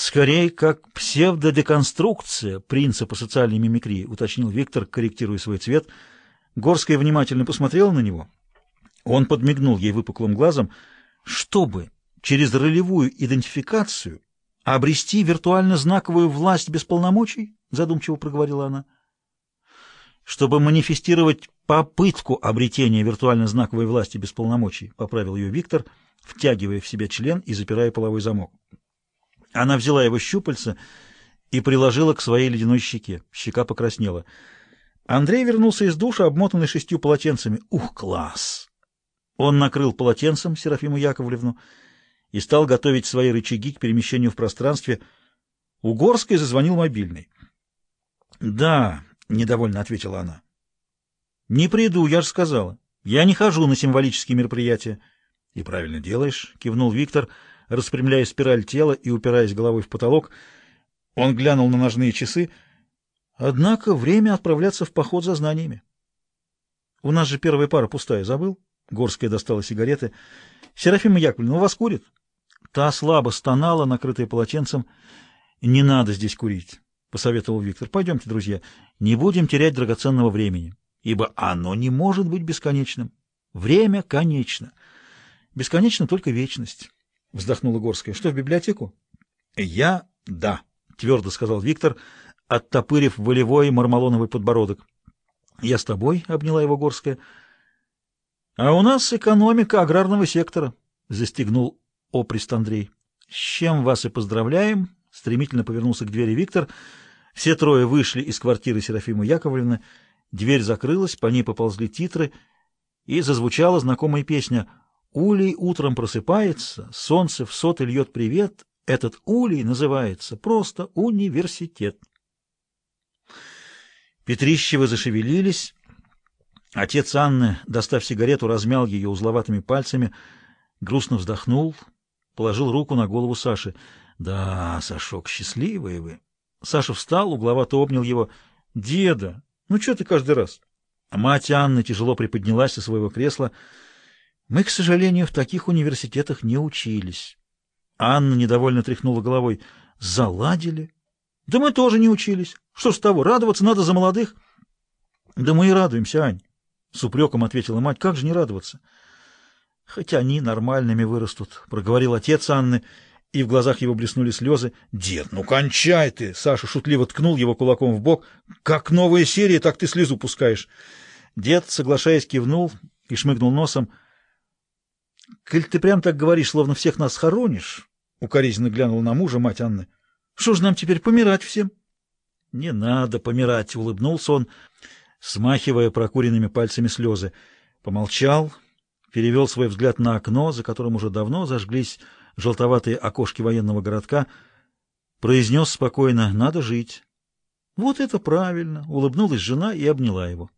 Скорее, как псевдодеконструкция принципа социальной мимикрии, уточнил Виктор, корректируя свой цвет. Горская внимательно посмотрела на него. Он подмигнул ей выпуклым глазом, чтобы через ролевую идентификацию обрести виртуально знаковую власть без полномочий, задумчиво проговорила она. Чтобы манифестировать попытку обретения виртуально знаковой власти без полномочий, поправил ее Виктор, втягивая в себя член и запирая половой замок. Она взяла его щупальца и приложила к своей ледяной щеке. Щека покраснела. Андрей вернулся из душа, обмотанный шестью полотенцами. Ух, класс! Он накрыл полотенцем Серафиму Яковлевну и стал готовить свои рычаги к перемещению в пространстве. У Горской зазвонил мобильный. «Да», — недовольно ответила она. «Не приду, я же сказала. Я не хожу на символические мероприятия». «И правильно делаешь», — кивнул Виктор, — распрямляя спираль тела и упираясь головой в потолок. Он глянул на ножные часы. Однако время отправляться в поход за знаниями. У нас же первая пара пустая, забыл? Горская достала сигареты. Серафима Яковлевна, у вас курит? Та слабо стонала, накрытая полотенцем. Не надо здесь курить, посоветовал Виктор. Пойдемте, друзья, не будем терять драгоценного времени, ибо оно не может быть бесконечным. Время конечно. Бесконечно только вечность. — вздохнула Горская. — Что, в библиотеку? — Я — да, — твердо сказал Виктор, оттопырив волевой мармалоновый подбородок. — Я с тобой, — обняла его Горская. — А у нас экономика аграрного сектора, — застегнул оприст Андрей. — С чем вас и поздравляем, — стремительно повернулся к двери Виктор. Все трое вышли из квартиры Серафимы Яковлевны. Дверь закрылась, по ней поползли титры, и зазвучала знакомая песня — Улей утром просыпается, солнце в соты льет привет. Этот улей называется просто университет. Петрищевы зашевелились. Отец Анны, достав сигарету, размял ее узловатыми пальцами, грустно вздохнул, положил руку на голову Саши. «Да, Сашок, счастливые вы!» Саша встал, угловато обнял его. «Деда, ну что ты каждый раз?» Мать Анны тяжело приподнялась со своего кресла, — мы, к сожалению, в таких университетах не учились. Анна недовольно тряхнула головой. Заладили? Да мы тоже не учились. Что с того, радоваться надо за молодых. Да мы и радуемся, Ань. С упреком ответила мать. Как же не радоваться? Хоть они нормальными вырастут, проговорил отец Анны, и в глазах его блеснули слезы. Дед, ну кончай ты! Саша шутливо ткнул его кулаком в бок. Как новая серия, так ты слезу пускаешь. Дед, соглашаясь, кивнул и шмыгнул носом. — Коль ты прям так говоришь, словно всех нас хоронишь, — укоризненно глянула на мужа мать Анны, — что ж нам теперь помирать всем? — Не надо помирать, — улыбнулся он, смахивая прокуренными пальцами слезы. Помолчал, перевел свой взгляд на окно, за которым уже давно зажглись желтоватые окошки военного городка, произнес спокойно «надо жить». «Вот это правильно!» — улыбнулась жена и обняла его.